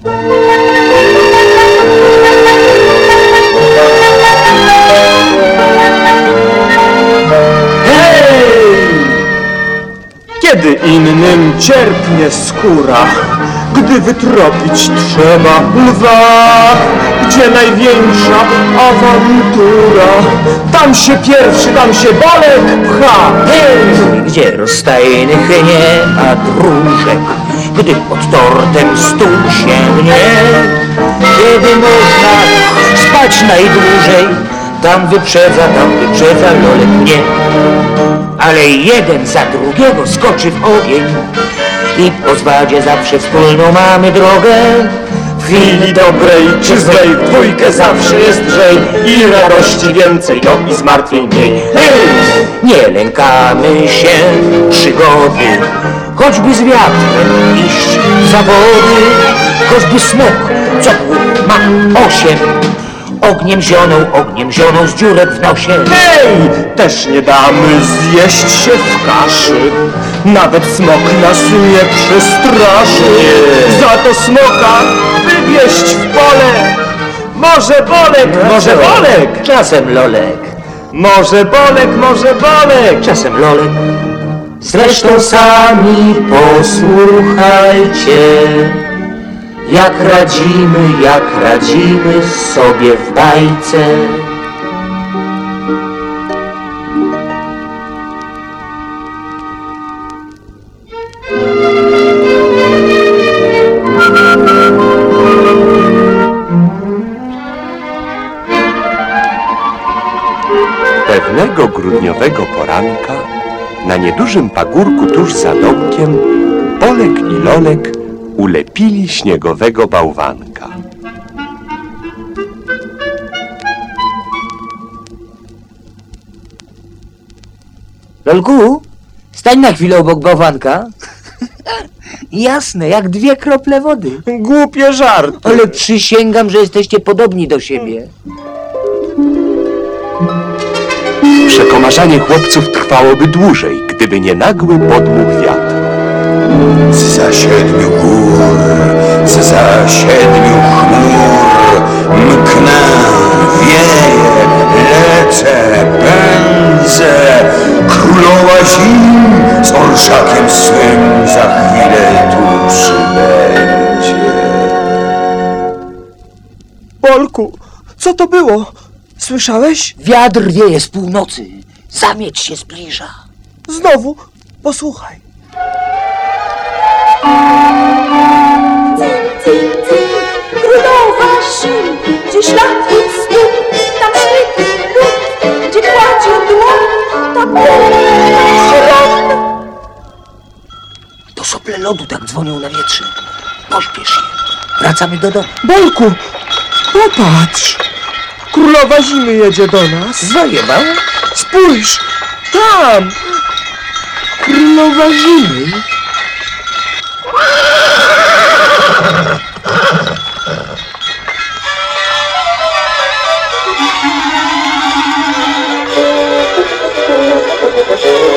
Kiedy innym cierpnie skóra, gdy wytropić trzeba lwa, gdzie największa awantura, tam się pierwszy, tam się bolek pcha. Hej, gdzie rozstajnych nie ma dróżek, gdy pod tortem stół sięgnie. Kiedy można spać najdłużej, tam wyprzedza, tam wyprzedza lolek mnie. Ale jeden za drugiego skoczy w ogień i po zwadzie zawsze wspólną mamy drogę. W chwili dobrej czy złej, w dwójkę zawsze jest lżej i radości więcej, no i zmartwień mniej. Hej! Nie lękamy się przygody, choćby z wiatrem iść zawody, choćby smok, co ma osiem, ogniem zionął, ogniem zionął z dziurek w nosie. Hej! Też nie damy zjeść się w kaszy. Nawet smok nas nie przestraszy. Za to smoka wywieźć w pole. Może bolek, może bolek. Czasem lolek, Może bolek, może bolek. czasem lolek. Zresztą sami posłuchajcie, jak radzimy, jak radzimy sobie w bajce. Na niedużym pagórku tuż za domkiem Bolek i Lolek ulepili śniegowego bałwanka. Lolku, stań na chwilę obok bałwanka. Jasne, jak dwie krople wody. Głupie żart. Ale przysięgam, że jesteście podobni do siebie. Przekomarzanie chłopców trwałoby dłużej, gdyby nie nagły podmuch wiatru. Za siedmiu gór, za siedmiu chmur Mknę, wieję, lecę, pędzę Królowa zim z orszakiem swym za chwilę tu przybędzie Bolku, co to było? Słyszałeś? Wiatr wieje z północy. Zamieć się zbliża. Znowu? Posłuchaj. Królowa zim, gdzie ślad jej stóp, tam i lód, gdzie kładzie dłoń, tam. To sople lodu tak dzwonią na wietrze. Pośpiesz się. Wracamy do domu. Bolku, popatrz. Królowa zimy jedzie do nas. Zajebał? Spójrz, tam. Królowa zimy.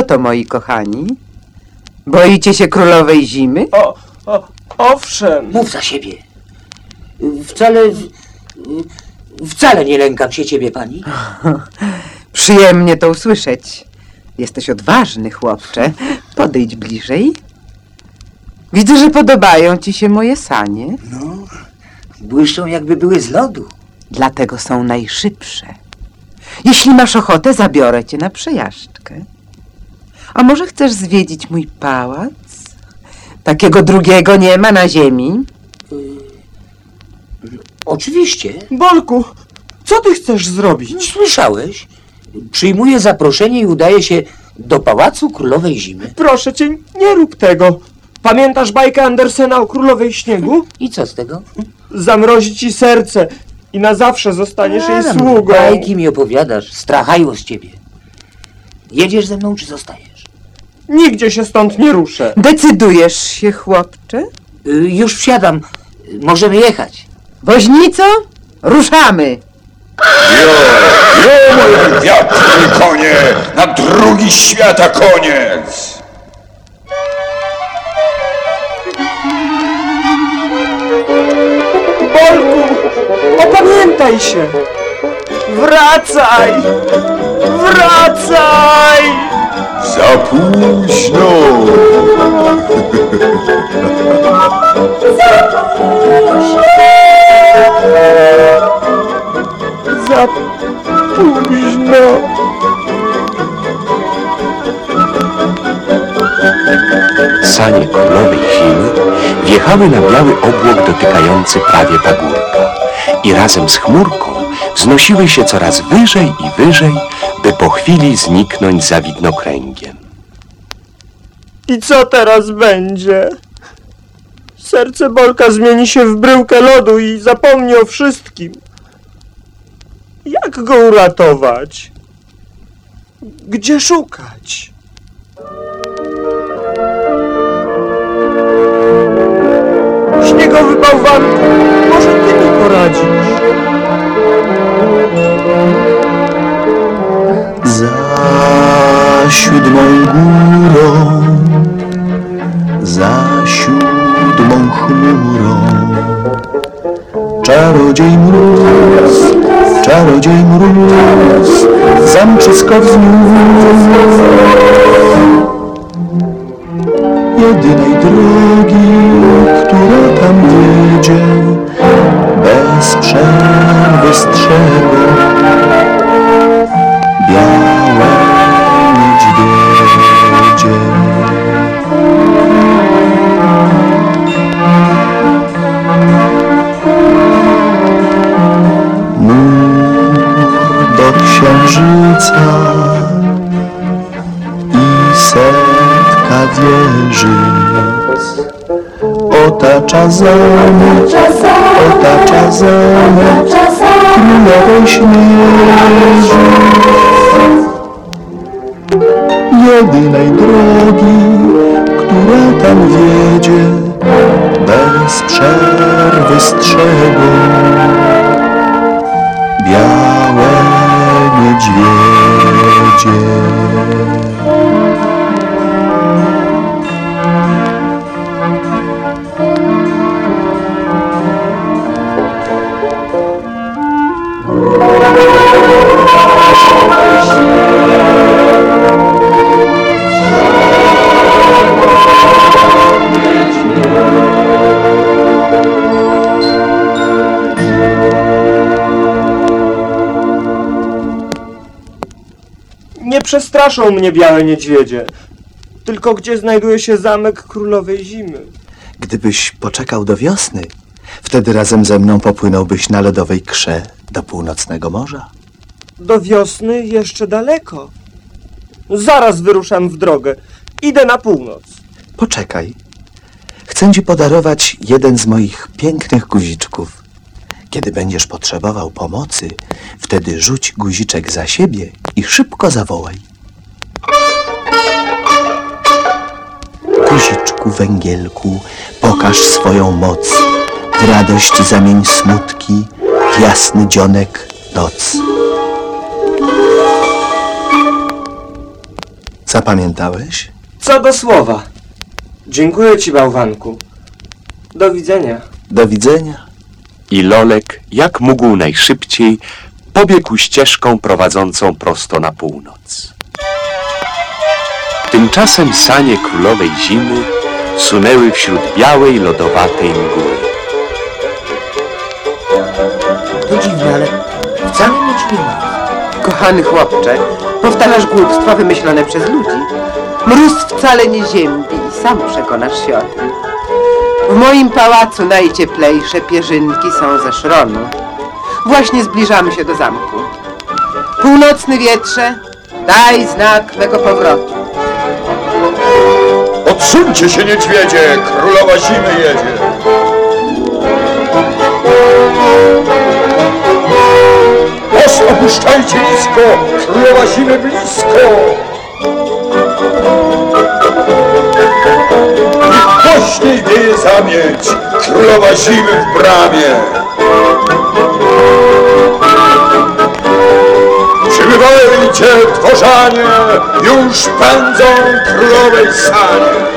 Co to, moi kochani? Boicie się królowej zimy? O, o, owszem. Mów za siebie. Wcale... Wcale nie lękam się ciebie, pani. Przyjemnie to usłyszeć. Jesteś odważny, chłopcze. Podejdź bliżej. Widzę, że podobają ci się moje sanie. Błyszczą jakby były z lodu. Dlatego są najszybsze. Jeśli masz ochotę, zabiorę cię na przejażdżkę. A może chcesz zwiedzić mój pałac? Takiego drugiego nie ma na ziemi. Oczywiście. Bolku, co ty chcesz zrobić? Słyszałeś? Przyjmuję zaproszenie i udaję się do Pałacu Królowej Zimy. Proszę cię, nie rób tego. Pamiętasz bajkę Andersena o Królowej Śniegu? I co z tego? Zamrozi ci serce i na zawsze zostaniesz jej Adam, sługą. Bajki mi opowiadasz, strachają z ciebie. Jedziesz ze mną, czy zostajesz? Nigdzie się stąd nie ruszę. Decydujesz się, chłopcze? Y, już wsiadam. Możemy jechać. Woźnico, ruszamy! Jo, moje wiatry konie, na drugi świata koniec! Bolku, opamiętaj się. Wracaj! Wracaj! Za późno! Za późno. Sanie królowej zimy wjechały na biały obłok dotykający prawie pagórka i razem z chmurką wznosiły się coraz wyżej i wyżej, po chwili zniknąć za widnokręgiem. I co teraz będzie? Serce Bolka zmieni się w bryłkę lodu i zapomni o wszystkim. Jak go uratować? Gdzie szukać? Śniegowy bałwanku, może ty mi poradzisz? Za siódmą górą, za siódmą chmurą. Czarodziej mróz, czarodziej mróz, zamczysko wniósł. Jedynej drogi, zamek, otacza zamek królowej śnieży jedynej drogi, która tam wiedzie, bez przerwy strzegą białe przestraszą mnie białe niedźwiedzie. Tylko gdzie znajduje się zamek królowej zimy? Gdybyś poczekał do wiosny, wtedy razem ze mną popłynąłbyś na lodowej krze do północnego morza. Do wiosny jeszcze daleko. Zaraz wyruszam w drogę. Idę na północ. Poczekaj. Chcę ci podarować jeden z moich pięknych guziczków. Kiedy będziesz potrzebował pomocy, wtedy rzuć guziczek za siebie i szybko zawołaj. Guziczku węgielku, pokaż swoją moc. W radość zamień smutki, w jasny dzionek noc. Zapamiętałeś? Co do słowa. Dziękuję ci, bałwanku. Do widzenia. Do widzenia. I Lolek, jak mógł najszybciej, pobiegł ścieżką prowadzącą prosto na północ. Tymczasem sanie królowej zimy sunęły wśród białej, lodowatej mgły. To dziwne, ale wcale nie ma. Kochany chłopcze, powtarzasz głupstwa wymyślone przez ludzi. Mróz wcale nie ziębi i sam przekonasz się o tym. W moim pałacu najcieplejsze pierzynki są ze szronu. Właśnie zbliżamy się do zamku. Północny wietrze, daj znak mego powrotu. Odsuńcie się, niedźwiedzie! Królowa zimy jedzie! Os opuszczajcie nisko! Królowa zimy blisko! Niech głośniej wieje zamieć! Królowa zimy w bramie! Przybywajcie, dworzanie! Już pędzą królowej sanie!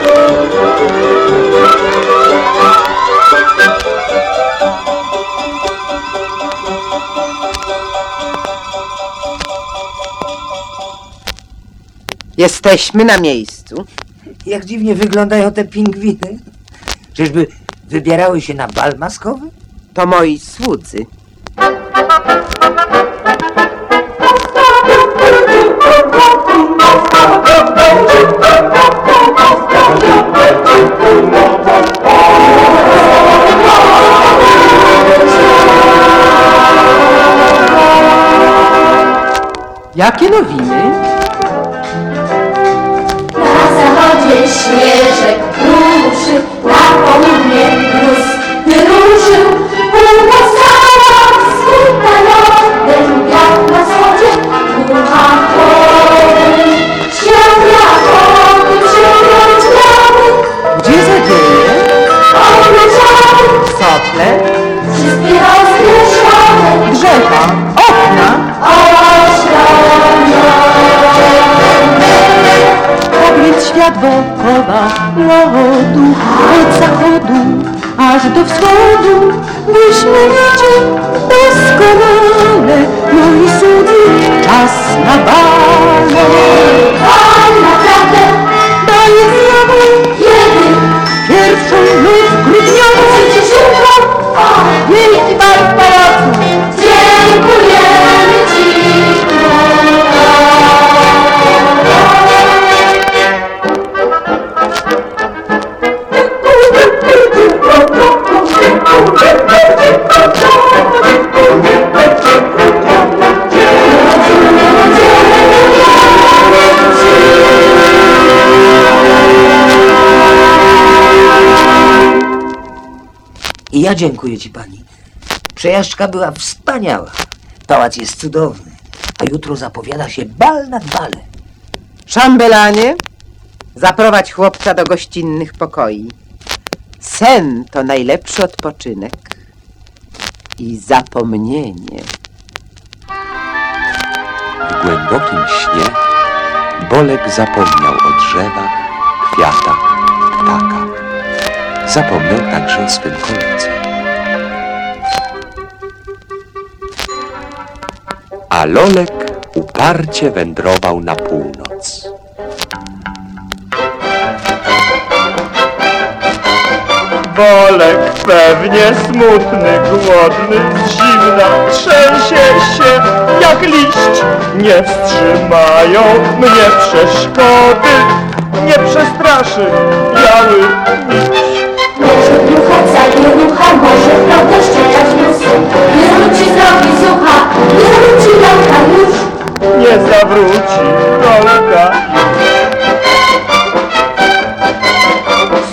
Jesteśmy na miejscu. Jak dziwnie wyglądają te pingwiny. Czyżby wybierały się na bal maskowy? To moi słudzy. Jakie nowiny? Na zachodzie śnieżek kruszy, na południe ja dziękuję ci pani. Przejażdżka była wspaniała. Pałac jest cudowny. A jutro zapowiada się bal nad balem. Szambelanie, zaprowadź chłopca do gościnnych pokoi. Sen to najlepszy odpoczynek i zapomnienie. W głębokim śnie Bolek zapomniał o drzewach, kwiatach, ptakach. Zapomniał także o swym koledze. A Lolek uparcie wędrował na północ. Bolek pewnie smutny, głodny, zimna trzęsie się jak liść. Nie wstrzymają mnie przeszkody, nie przestraszy biały miś. Nie zwróci z drogi zucha, nie zwróci lata już. Nie zawróci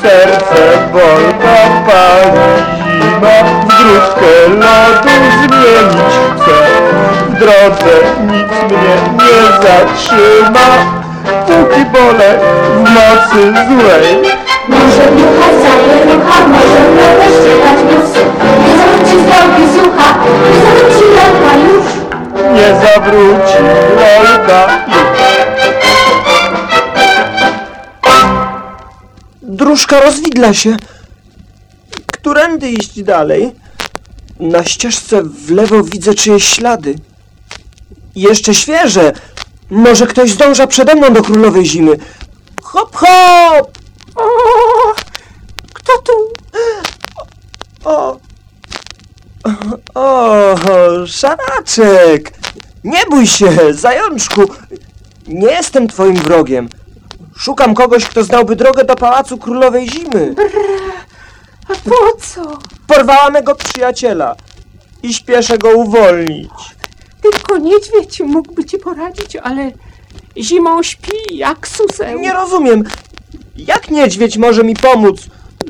Serce Bolka pali zima. Grudkę lodu zmienić chcę. W drodze nic mnie nie zatrzyma. Póki Bolek w mocy złej Może dmuchać za nierucha, może prawda szczekać nóż. Nie zwróci z drogi zucha, nie zwróci lata już. Nie zawróci rolka Dróżka rozwidla się. Którędy iść dalej? Na ścieżce w lewo widzę czyjeś ślady. Jeszcze świeże. Może ktoś zdąża przede mną do królowej zimy. Hop, hop! O, kto tu? O, o, szaraczek! Nie bój się, zajączku! Nie jestem twoim wrogiem. Szukam kogoś, kto znałby drogę do pałacu królowej zimy. A po co? Porwała mego przyjaciela i śpieszę go uwolnić. Tylko niedźwiedź mógłby ci poradzić, ale zimą śpi jak suseł. Nie rozumiem, jak niedźwiedź może mi pomóc,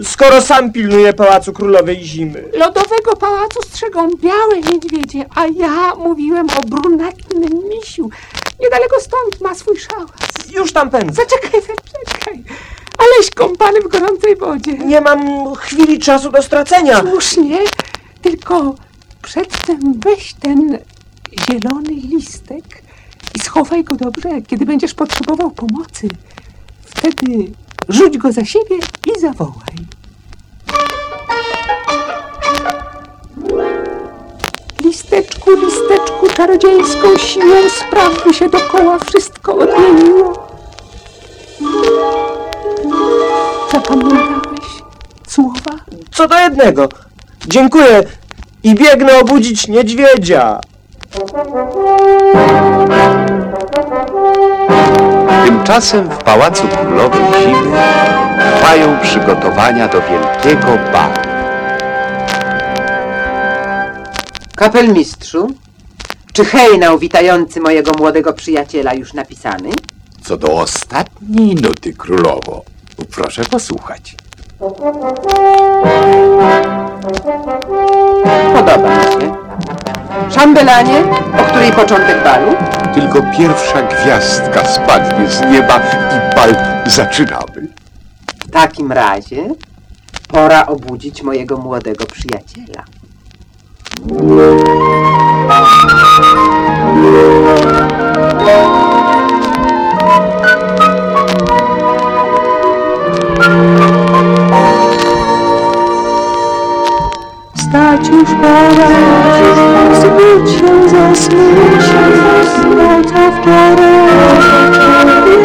skoro sam pilnuje pałacu królowej zimy? Lodowego pałacu strzegą białe niedźwiedzie, a ja mówiłem o brunatnym misiu. Niedaleko stąd ma swój szałas. Już tam pędzę. Zaczekaj, zaczekaj. Aleś kąpany w gorącej wodzie. Nie mam chwili czasu do stracenia. Słusznie, tylko przedtem weź ten zielony listek i schowaj go dobrze, kiedy będziesz potrzebował pomocy. Wtedy rzuć go za siebie i zawołaj. Listeczku, listeczku, czarodziejską siłą spraw, by się dokoła wszystko odmieniło. Zapamiętałeś słowa? Co do jednego. Dziękuję i biegnę obudzić niedźwiedzia. Tymczasem w Pałacu Królowej Zimy trwają przygotowania do wielkiego balu. Kapelmistrzu, czy hejnał witający mojego młodego przyjaciela już napisany? Co do ostatniej nuty, królowo, proszę posłuchać. Podoba mi się. Szambelanie, o której początek balu? Tylko pierwsza gwiazdka spadnie z nieba i bal zaczynamy. W takim razie pora obudzić mojego młodego przyjaciela. Wstać już pora, zbudź się, zasnij się, no co wczoraj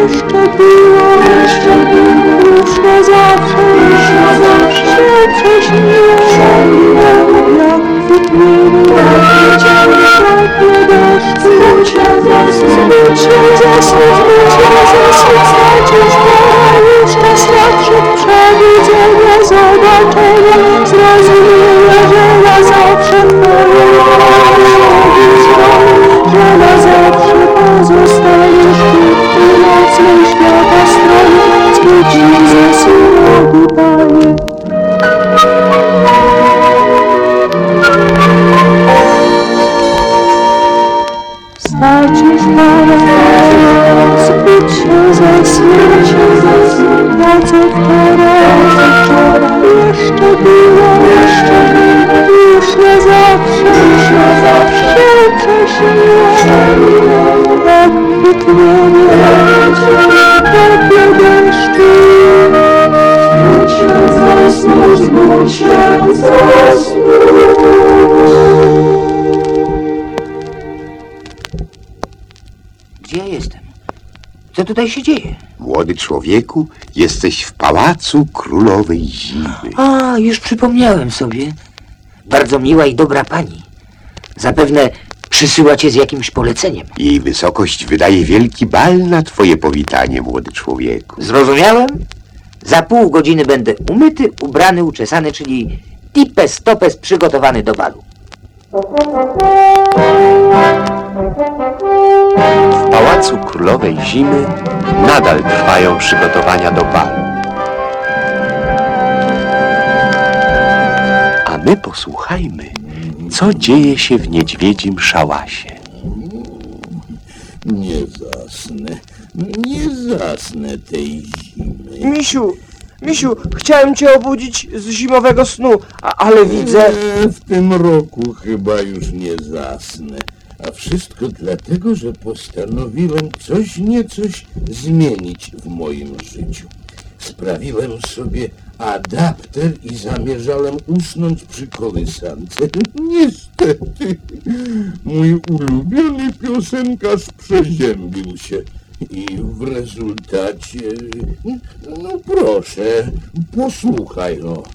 jeszcze było, jeszcze było, już na zawsze, już na zawsze Już pora, zbudź się, zasnij, na co wczoraj, jeszcze było, jeszcze było, już na zawsze, już na zawsze się prześniło, jak kwitnienie, jak deszczu. Zbudź się, zasnij, zbudź się, zasnij. Tutaj się dzieje? Młody człowieku, jesteś w Pałacu Królowej Zimy. A, już przypomniałem sobie. Bardzo miła i dobra pani. Zapewne przysyła cię z jakimś poleceniem. Jej wysokość wydaje wielki bal na twoje powitanie, młody człowieku. Zrozumiałem? Za pół godziny będę umyty, ubrany, uczesany, czyli tipes topes przygotowany do balu. W Pałacu Królowej Zimy nadal trwają przygotowania do balu. A my posłuchajmy, co dzieje się w niedźwiedzim szałasie. Nie zasnę, nie zasnę tej zimy. Misiu, misiu, chciałem cię obudzić z zimowego snu, a, ale widzę... E, W tym roku chyba już nie zasnę. A wszystko dlatego, że postanowiłem coś niecoś zmienić w moim życiu. sprawiłem sobie adapter i zamierzałem usnąć przy kołysance. Niestety, mój ulubiony piosenkarz przeziębił się. I w rezultacie, no proszę, posłuchaj no.